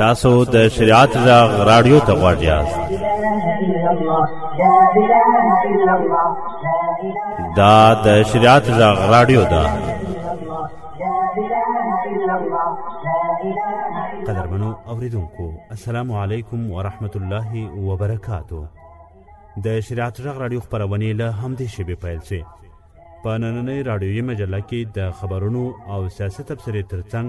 تاسو د شریعت غږ رادیو ته غوړ یاست دا د شریعت غږ رادیو ده قدرمنو اوریدونکو السلام علیکم ورحمت الله وبرکاتو د شریعت غږ رادیو خبرونه له همدې شبي پیل شي په نننۍ رادیوي مجله کې د خبرونو او سیاست تبصرې ترڅنګ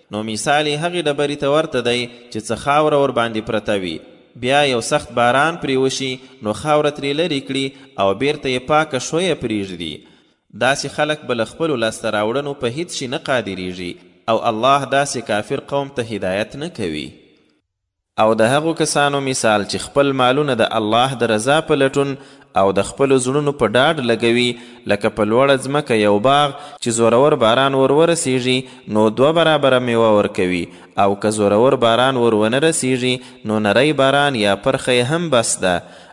نو مثال یې هغې ډبرې ته ورته دی چې څه خاوره ورباندې پرته وي، بیا یو سخت باران پرې وشي نو خاوره ترې لرې کړي او بېرته یې پاکه شویه پرېږدي. داسې خلک به له خپلو لاسته راوړنو په هېڅ شي نه قادرېږي او الله داسې کافر قوم ته هدایت نه کوي. او د هغو کسانو مثال چې خپل مالونه د الله د رضا په لټون او د خپلو زړونو په ډاډ لګوي، لکه په لوړه ځمکه یو باغ چې زورور باران ور ورسېږي، نو دوه برابره مېوه ورکوي او که زورور باران ور ونه رسېږي، نو نری باران یا پرخه یې هم بس ده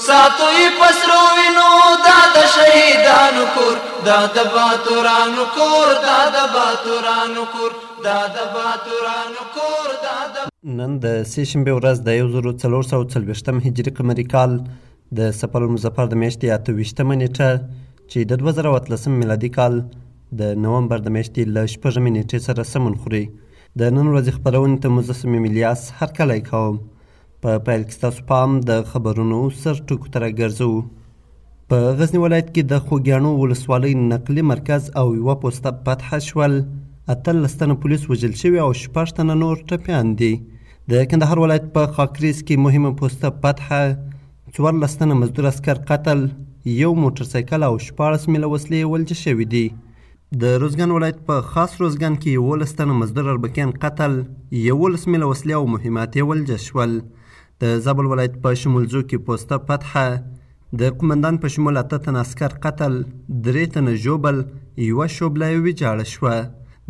ساتو یې په سرو وینو دا د شهیدانو کور دا د باتورانو کور دا د باتورانو کور دا د باتورانو کور دا د نن د سې شنبې ورځ د 1440 هجری قمری کال د سفر المظفر د میاشتې 28 نیټه چې د 2013 میلادي کال د نومبر د میاشتې له شپږمې نیټې سره سمون خوري د نن ورځې خپرونې ته مو زه صمیم الیاس هرکلی کوم په پیل کې ستاسو پام د خبرونو سر ټکو ته راګرځو په غزني ولایت کې د خوږیاڼو ولسوالۍ نقلي مرکز او یوه پوسته فتحه شول اتلس تنه پولیس وژل شوي او شپږ تنه نور ټپیان دي د کندهار ولایت په خاکریز کې مهمه پوسته فتحه څوارلس تنه مزدور عسکر قتل یو موټرسایکل او شپاړس میله وسلې ولجه شوي دي د روزګان ولایت په خاص روزګان کې یولس تنه مزدور اربکیان قتل یولس میله وسلې او مهمات یې ولجه شول د زابل ولایت په شمولزو کې پوسته فتحه د قمندان په شمول اته تنه عسکر قتل درې تنه ژوبل یوه شوبله یې ویجاړه شوه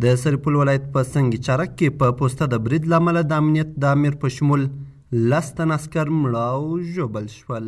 د سرپل ولایت په سنګ چارک کې په پوسته د برید له امله د امنیت د امیر په شمول لس تنه عسکر مړه او ژوبل شول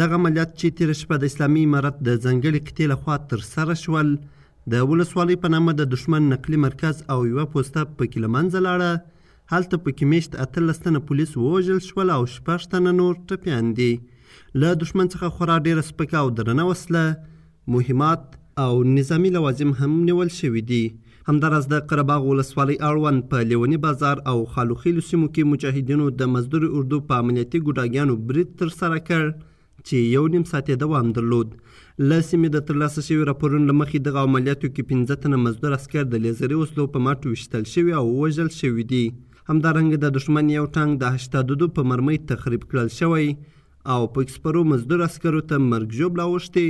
دغه عملیات چې تېره شپه د اسلامي امارت د ځانګړې قطعې لخوا ترسره شول د ولسوالۍ په نامه د دښمن نقلي مرکز او یوه پوسته پکې له منځه لاړه هلته پکې میشت اتلس تنه پولیس ووژل شول او شپږ تنه نور ټپیان دي له دښمن څخه خورا ډېره سپکه او درنه وسله مهمات او نظامي لوازم هم نیول شوي دي. همداراز د قره باغ ولسوالۍ اړوند په لیوني بازار او خالو خیلو سیمو کې مجاهدینو د مزدور اردو په امنیتي ګوډاګیانو برید ترسره کړ چې یو نیم ساعت یې دوام درلود. له سیمې د ترلاسه شوي راپورونو له مخې دغه عملیاتو کې پنځه تنه مزدور عسکر د لیزري وسلو په مټ ویشتل شوي او وژل شوي دي. همدارنګه د دښمن یو ټانک د هشتادودو په مرمۍ تخریب کړل شوی او پکې سپرو مزدور عسکرو ته مرګ ژوبله اوښتې،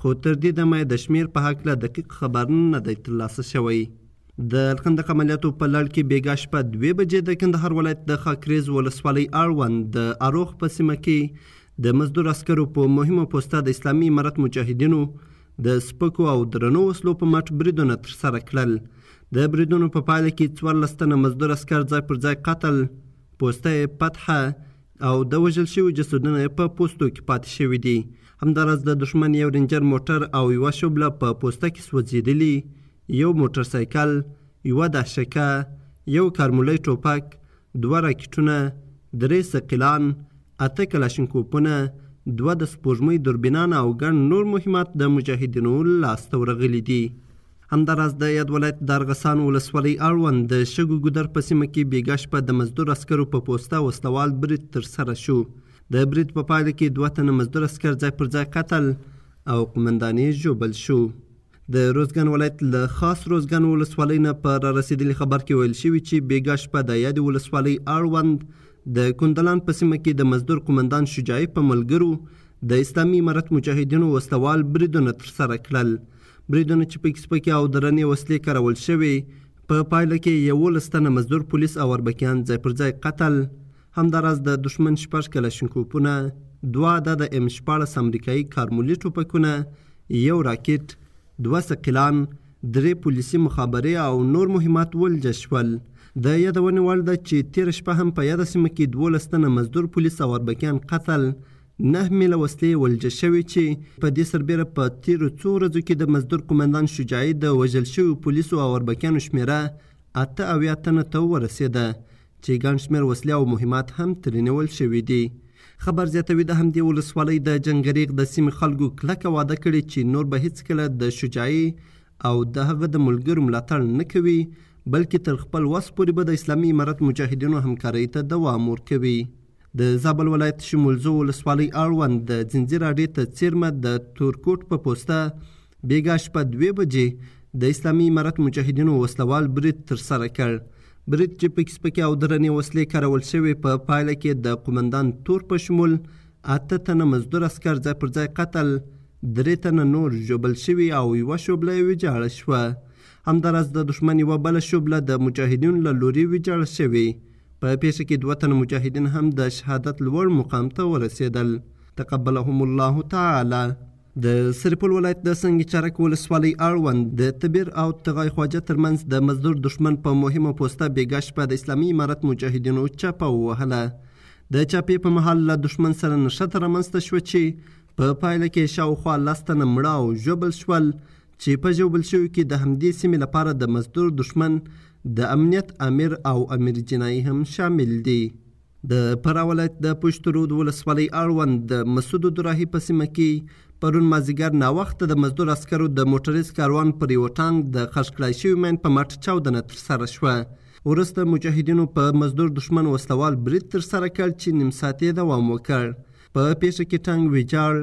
خو تر دې دمه د شمېر په هکله دقیق خبر نه دی ترلاسه شوی. د الخندق عملیاتو په لړ کې بېګا شپه دوې بجې د کندهار ولایت د خاکرېز ولسوالۍ اړوند د اروخ په سیمه کې د مزدور عسکرو په مهمه پوسته د اسلامي امارت مجاهدینو د سپکو او درنو وسلو په مټ بریدونه ترسره کړل. د بریدونو په پایله کې څوارلس تنه مزدور عسکر ځای پر ځای قتل، پوسته یې فتحه، او د وژل شویو جسدونه یې په پوستو کې پاتې شوي دي. همداراز د دښمن یو رینجر موټر او یوه شوبله په پوسته کې سوځېدلي، یو موټر سایکل، یوه دهشکه، یو کارمولی ټوپک، دوه راکټونه، درې ثقیلان، اته کلاشینکوپونه، دوه د سپوږمۍ دوربینان او ګڼ نور مهمات د مجاهدینوله لاسته ورغلي دي. همداراز د یاد ولایت د ارغسان ولسوالۍ اړوند د شګو ګودر په سیمه کې بیګا شپه د مزدور عسکرو په پوسته وسلوال برید ترسره شو د برید په پایله کې دوه تنه مزدور عسکر ځای پر ځای قتل او قومندان یې ژوبل شو د روزګان ولایت له خاص روزګان ولسوالۍ نه په را رسېدلي خبر کې ویل شوي چې بیګا شپه د یادې ولسوالۍ اړوند د کندلان په سیمه کې د مزدور قومندان شجاعي په ملګرو د اسلامي امارت مجاهدینو وسلوال بریدونه ترسره کړل بریدونو چې پکې سپکې او درنې وسلې کارول شوې، په پایله کې یوولس تنه مزدور پولیس او اربکیان ځای پر ځای قتل، همداراز د دښمن شپږ کلاشینکوپونه، دوه عدده ایم شپاړس امریکایي کارمولي ټوپکونه، یو راکټ، دوه ثقیلان، درې پولیسي مخابرې او نور مهمات ولجه شول. د یادونې وړ ده چې تېره شپه هم په یاده سیمه کې دوولس تنه مزدور پولیس او اربکیان قتل، نهه میله وسلې ولجه شوې چې په دې سربېره په تېرو څو ورځو کې د مزدور قومندان شجاعي د وژل شویو پولیسو او اربکیانو شمېره اته اویا تنه ته ورسېده چې ګڼ شمېر وسلې او مهمات هم ترې نیول شوي دي. خبر زیاتوي د همدې ولسوالۍ د جنګریغ د سیمې خلکو کلکه وعده کړې چې نور به هیڅکله د شجاعي او د هغه د ملګرو ملاتړ نه کوي بلکې تر خپل وس پورې به د اسلامي امارت مجاهدینو همکارۍ ته دوام ورکوي. د زابل ولایت شمولزو ولسوالۍ اړوند د ځنځیر اډې ته څیرمه د تورکوټ په پوسته بیګا شپه دوې بجې د اسلامي امارت مجاهدینو وسلوال برید ترسره کړ برید چې پکې سپکې او درنې وسلې کارول شوې په پا پایله کې د قومندان تور په شمول اته تنه مزدور اسکر ځای پر ځای قتل درې تنه نور ژوبل شوي او یوه شوبله یې ویجاړه شوه همداراز د دښمن یوه بله شوبله د مجاهدینو له لوري ویجاړه شوې په پیښه کې دوه تنه مجاهدین هم د شهادت لوړ مقام ته ورسېدل تقبلهم الله تعالی د سرپل ولایت د سنګ چرک ولسوالۍ اړوند د تبیر او تغای خواجه ترمنځ د مزدور دښمن په مهمه پوسته بیګا شپه د اسلامي امارت مجاهدینو چاپه ووهله د چاپې په مهال له دښمن سره نښته رامنځته شوه چې په پایله کې شاوخوا لس تنه مړه او ژوبل شول چې په ژوبل شویو کې د همدې سیمې لپاره د مزدور دښمن د امنیت امیر او امیر جنایي هم شامل دي. د فراه ولایت د پشت رود ولسوالۍ اړوند د مسودو دراهي په سیمه کې پرون مازیګر ناوخته د مزدور عسکرو د موټریز کاروان پر یو ټانګ د خښ کړای شوي مین په مټ چاودنه ترسره شوه. وروسته مجاهدینو په مزدور دښمن وسلوال برید ترسره کړ چې نیم ساعت یې دوام وکړ. په پیښه کې ټانګ ویجاړ،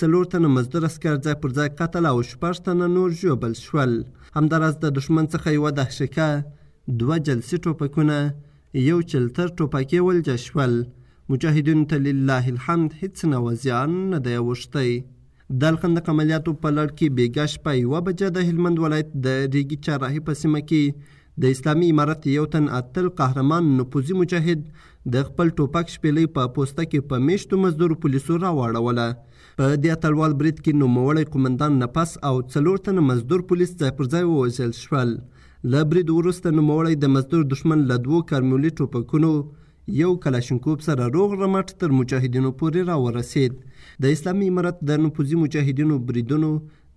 څلور تنه مزدور اسکر ځای پر ځای قتل او شپږ تنه نور ژوبل شول همداراز د دښمن څخه یوه دهشکه دوه جلسي ټوپکونه یو چلتر ټوپکې ولجه شول مجاهدینو ته لله الحمد هیڅ نوع زیان نه دی اوښتی د الخندق عملیاتو په لړ کې بیګا شپه یوه بجه د هلمند ولایت د ریګي چهارراهي په سیمه کې د اسلامي امارت یو تن اتل قهرمان نفوذي مجاهد د خپل ټوپک شپېلۍ په پوسته کې په مېشتو مزدورو پولیسو راواړوله. په دې اتلوال برید کې نوموړی قومندان نفس او څلور تنه مزدور پولیس ځای پر ځای ووژل شول. له برید وروسته نوموړی د مزدور دښمن له دوو کارمولي ټوپکونو، یو کلاشینکوف سره روغ رمټ تر مجاهدینو پورې راورسېد. د اسلامي امارت د نفوذي مجاهدینو بریدونو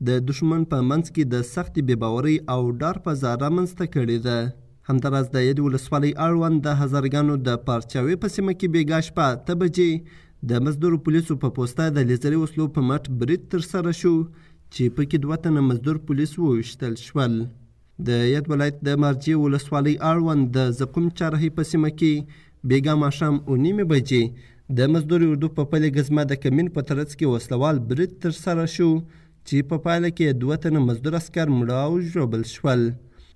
د دښمن په منځ کې د سختې بې باورۍ او ډار فضا رامنځ ته کړې ده. همداراز د یادې ولسوالۍ اړوند د هزاره ګانو د پارچاوې په سیمه کې بېګاه شپه اته بجې د مزدور پولیسو په پوسته د لیزري وسلو په مټ برید ترسره شو چې پکې دوه تنه مزدور پولیس وویشتل شول. د ید ولایت د مارجې ولسوالۍ اړوند د زقوم چارهي په سیمه کې بیګا ماښام او نیمې بجې د مزدور اردو په پلې ګزمه د کمین په ترڅ کې وسلوال برید ترسره شو چې په پایله کې دوه تنه مزدور اسکر مړه او ژوبل شول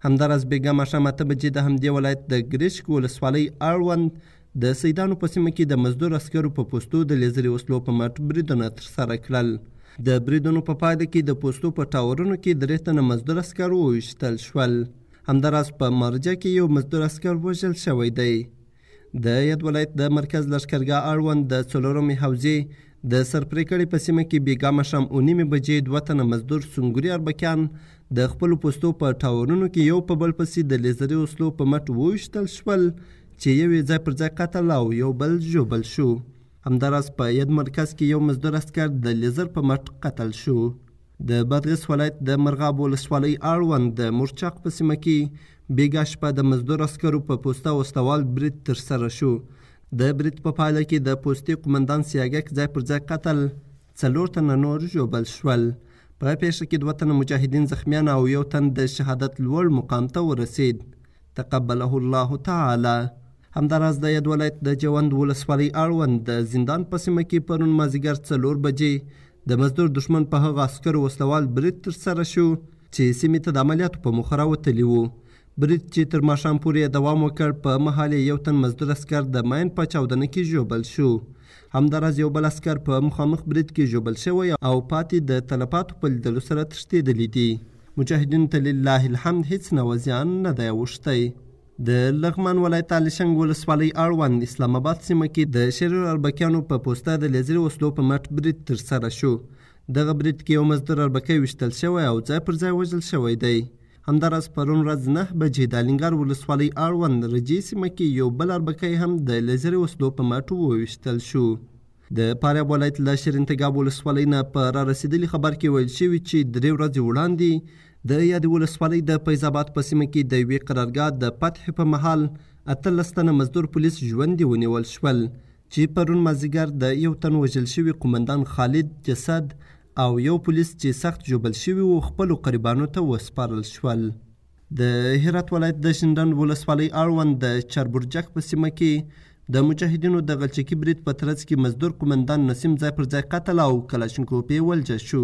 همداراز بیګا ماښام اته بجې د همدې ولایت د ګریشک ولسوالۍ اړوند د سیدانو په سیمه کې د مزدور عسکرو په پوستو د لیزري وسلو په مټ بریدونه ترسره کړل. د بریدونو په پایله کې د پوستو په ټاورونو کې درې تنه مزدور عسکر وویشتل شول. همداراز په مارجه کې یو مزدور عسکر وژل شوی دی. د یاد ولایت د مرکز لشکرګاه اړوند د څلورمې حوزې د سرپرېکړې په سیمه کې بیګا مشام او نیمې بجې دوه تنه مزدور سنګوري اربکیان د خپلو پوستو په ټاورونو کې یو په بل پسې د لیزري وسلو په مټ وویشتل شول چې یو یې ځای پر ځای قتل او یو بل ژوبل شو همداراز په ید مرکز کې یو مزدور اسکر د لیزر په مټ قتل شو د بادغیس ولایت د مرغاب ولسوالۍ اړوند د مورچاق په سیمه کې بیګا شپه د مزدور عسکرو په پوسته وسلوال برید ترسره شو د برید په پایله کې د پوستې قومندان سیاګک ځای پر ځای قتل څلور تنه نور ژوبل شول په پیښه کې دوه تنه مجاهدین زخمیان او یو تن د شهادت لوړ مقام ته ورسید تقبله الله تعالی همداراز د یاد ولایت د جوند ولسوالۍ اړوند د زندان په سیمه کې پرون مازیګر څلور بجې د مزدور دښمن په هغه عسکرو وسلوال برید ترسره شو چې سیمې ته د عملیاتو په موخه راوتلي وو برید چې تر ماښام پورې یې دوام وکړ په مهال یې یو تن مزدور عسکر د ماین په چاودنه کې ژوبل شو همداراز یو بل عسکر په مخامخ برید کې ژوبل شوی او پاتې د تلفاتو په لیدلو سره تښتېدلي دي مجاهدینو ته لله الحمد هیڅ نوع زیان نه دی اوښتی د لغمان ولایت علیشنګ ولسوالۍ اړوند اسلام آباد سیمه کې د شریر اربکیانو په پوسته د لیزري وسلو په مټ برید ترسره شو دغه برید کې یو مزدور اربکی ویشتل شوی او ځای پر ځای وژل شوی دی همداراز پرون ورځ نه بجې د الینګار ولسوالۍ اړوند رجې سیمه کې یو بل اربکی هم د لیزري وسلو په مټ وویشتل شو. د فاریاب ولایت له شیرینتګاب ولسوالۍ نه په را رسېدلي خبر کې ویل شوي چې درې ورځې وړاندې د یادې ولسوالۍ د فیض آباد په سیمه کې د یوې قرارګاه د فتح په مهال اتلس تنه مزدور پولیس ژوندي ونیول شول چې پرون مازیګر د یو تن وژل شوي قومندان خالد جسد او یو پولیس چې سخت ژوبل شوي وو خپلو قریبانو ته وسپارل شول. د هرات ولایت د ژندن ولسوالۍ اړوند د چربرجک په سیمه کې د مجاهدینو د غلچکي برید په ترڅ کې مزدور قومندان نسیم ځای پر ځای قتل او کلاشینکوف یې ولجه شو.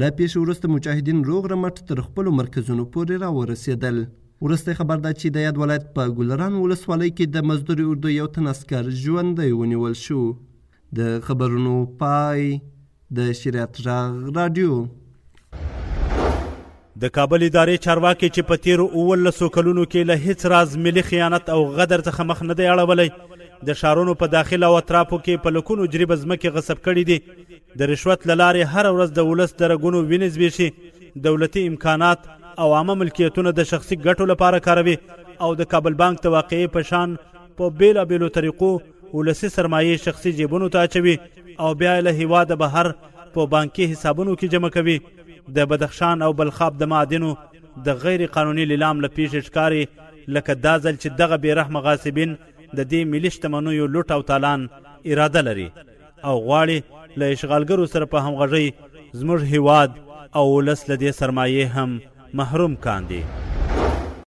له پیښې وروسته مجاهدین روغ رمټ تر خپلو مرکزونو پورې راورسېدل. وروستی خبر دا چې د یاد ولایت په ګلران ولسوالۍ کې د مزدور اردو یو تن عسکر ژوندی ونیول شو. د خبرونو پای د شریعت غږ رادیو د کابل ادارې چارواکي چې په تیرو اوولسو کلونو کې له هیڅ راز ملي خیانت او غدر څخه مخ نه دی اړولی د ښارونو په داخل او اطرافو کې په لکونو جریبه ځمکې غصب کړي دي د رشوت له لارې هره ورځ د ولس د رګونو وینې زبېښي دولتي امکانات او عامه ملکیتونه د شخصي ګټو لپاره کاروي او د کابل بانک د واقعې په شان په بېلابېلو طریقو ولسي سرمایې شخصي جیبونو ته اچوي او بیا له هیواد بهر په بانکي حسابونو کې جمع کوي د بدخشان او بلخاب د معادنو د غیر قانوني لیلام له پیښې ښکاري لکه دا ځل چې دغه بې رحمه غاصبین د دې ملي شتمنیو لوټ او تالان اراده لري او غواړي له اشغالګرو سره په همغږۍ زموږ هیواد او ولس له دې سرمایې هم محروم کاندي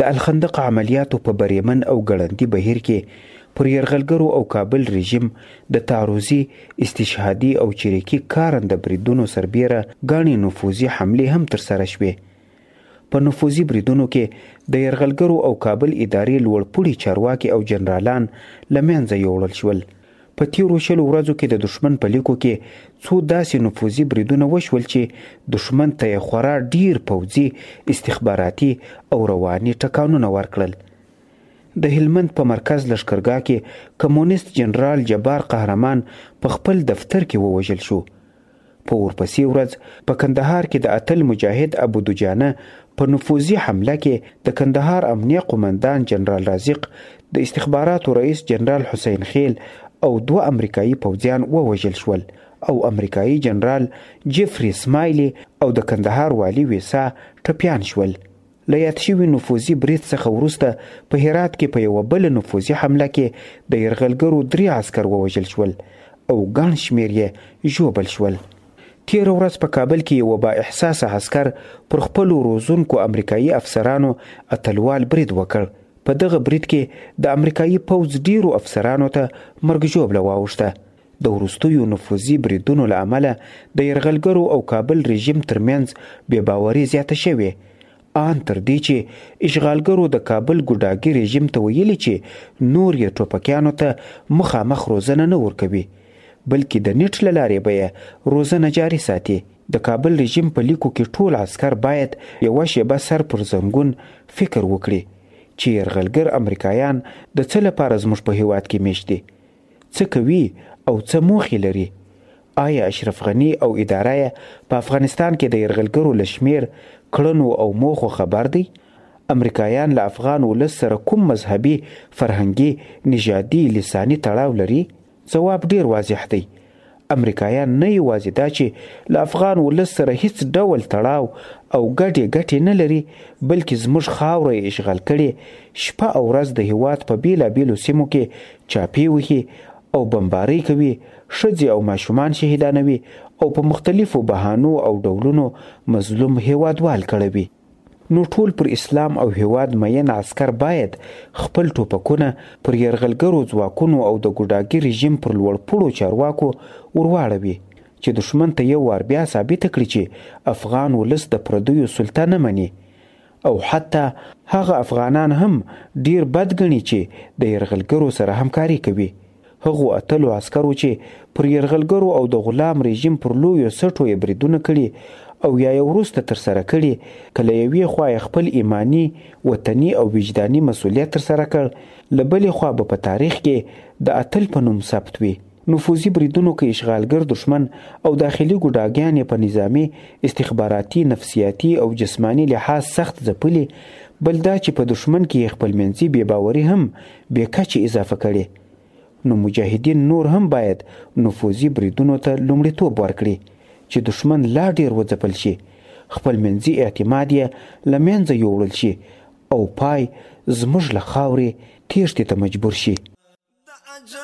د الخندق عملیاتو په بریمن او ګړندي بهیر کې پر یرغلګرو او کابل رژیم د تعرضي، استشهادي او چریکي کارنده بریدونو سربیره ګڼې نفوذي حملې هم ترسره شوې. په نفوذي بریدونو کې د یرغلګرو او کابل ادارې لوړ پوړي چارواکي او جنرالان له منځه یوړل شول. په تیرو شلو ورځو کې د دښمن په لیکو کې څو داسې نفوذي بریدونه وشول چې دښمن ته یې خورا ډیر پوځي، استخباراتي او رواني ټکانونه ورکړل. د هلمند په مرکز لښکرګاه کې کمونیست جنرال جبار قهرمان په خپل دفتر کې ووژل شو. په ورپسې ورځ په کندهار کې د اتل مجاهد ابودجانه په نفوذي حمله کې د کندهار امنیه قومندان جنرال رازق، د استخباراتو رئیس جنرال حسین خیل او دوه امریکايي پوځیان ووژل شول او امریکايي جنرال جیفري سمایلي او د کندهار والي ویسا ټپیان شول. له یاد شوي نفوذي برید څخه وروسته په هرات کې په یوه بله نفوذي حمله کې د یرغلګرو درې عسکر ووژل شول او ګڼ شمېر یې ژوبل شول. تېره ورځ په کابل کې یوه با احساسه عسکر پر خپلو روزونکو امریکایي افسرانو اتلوال برید وکړ. په دغه برید کې د امریکایي پوځ ډېرو افسرانو ته مرګ ژوبله واوښته. د وروستیو نفوذي بریدونو له امله د یرغلګرو او کابل رژیم ترمنځ بې باوري زیاته شوې آن تر دې چې اشغالګرو د کابل ګوډاګي رژیم ته ویلي چې نور یې ټوپکیانو ته مخامخ روزنه نه ورکوي بلکې د نیټ له لارې به یې روزنه جاري ساتي د کابل رژیم په لیکو کې ټول عسکر باید یوه شیبه سر پر زنګون فکر وکړي چې یرغلګر امریکایان د څه لپاره زموږ په هیواد کې میشت دي څه کوي او څه موخې لري؟ آیا اشرف غني او اداره یې په افغانستان کې د یرغلګرو له شمېر، کړنو او موخو خبر دی؟ امریکایان له افغان ولس سره کوم مذهبي، فرهنګي، نژادي، لساني تړاو لري؟ ځواب ډېر واضح دی، امریکایان نه یوازې دا چې له افغان ولس سره هیڅ ډول تړاو او ګډې ګټې نه لري بلکې زموږ خاوره یې اشغال کړې شپه او ورځ د هیواد په بیلابیلو سیمو کې چاپې وهي او بمبارۍ کوي ښځې او ماشومان شهیدانوي او په مختلفو بهانو او ډولونو مظلوم هیوادوال کړوي نو ټول پر اسلام او هېواد مئین عسکر باید خپل ټوپکونه پر یرغلګرو ځواکونو او د ګوډاګي رژیم پر لوړ پوړو چارواکو ور واړوي چې دښمن ته یو وار بیا ثابته کړي چې افغان ولس د پردیو سلطه نه مني او حتی هغه افغانان هم ډېر بد ګڼي چې د یرغلګرو سره همکاري کوي. هغو اتلو عسکرو چې پر یرغلګرو او د غلام رژیم پر لویو سټو یې بریدونه کړي او یا یې وروسته ترسره کړي، که له یوې خوا یې خپل ایماني، وطني او وجداني مسوولیت ترسره کړ، له بلې خوا به په تاریخ کې د اتل په نوم ثبت وي. نفوذي بریدونو که اشغالګر دښمن او داخلي ګوډاګیان یې په نظامي، استخباراتي، نفسیاتي او جسماني لحاظ سخت ځپلي، بل دا چې په دښمن کې یې خپلمنځي بې باوري هم بې کچې اضافه کړې، نو مجاهدین نور هم باید نفوذي بریدونو ته لومړیتوب ورکړي، چې دښمن لا ډېر وځپل شي، خپل منځي اعتماد یې له منځه یووړل شي او پای زموږ له خاورې تېښتې ته مجبور شي.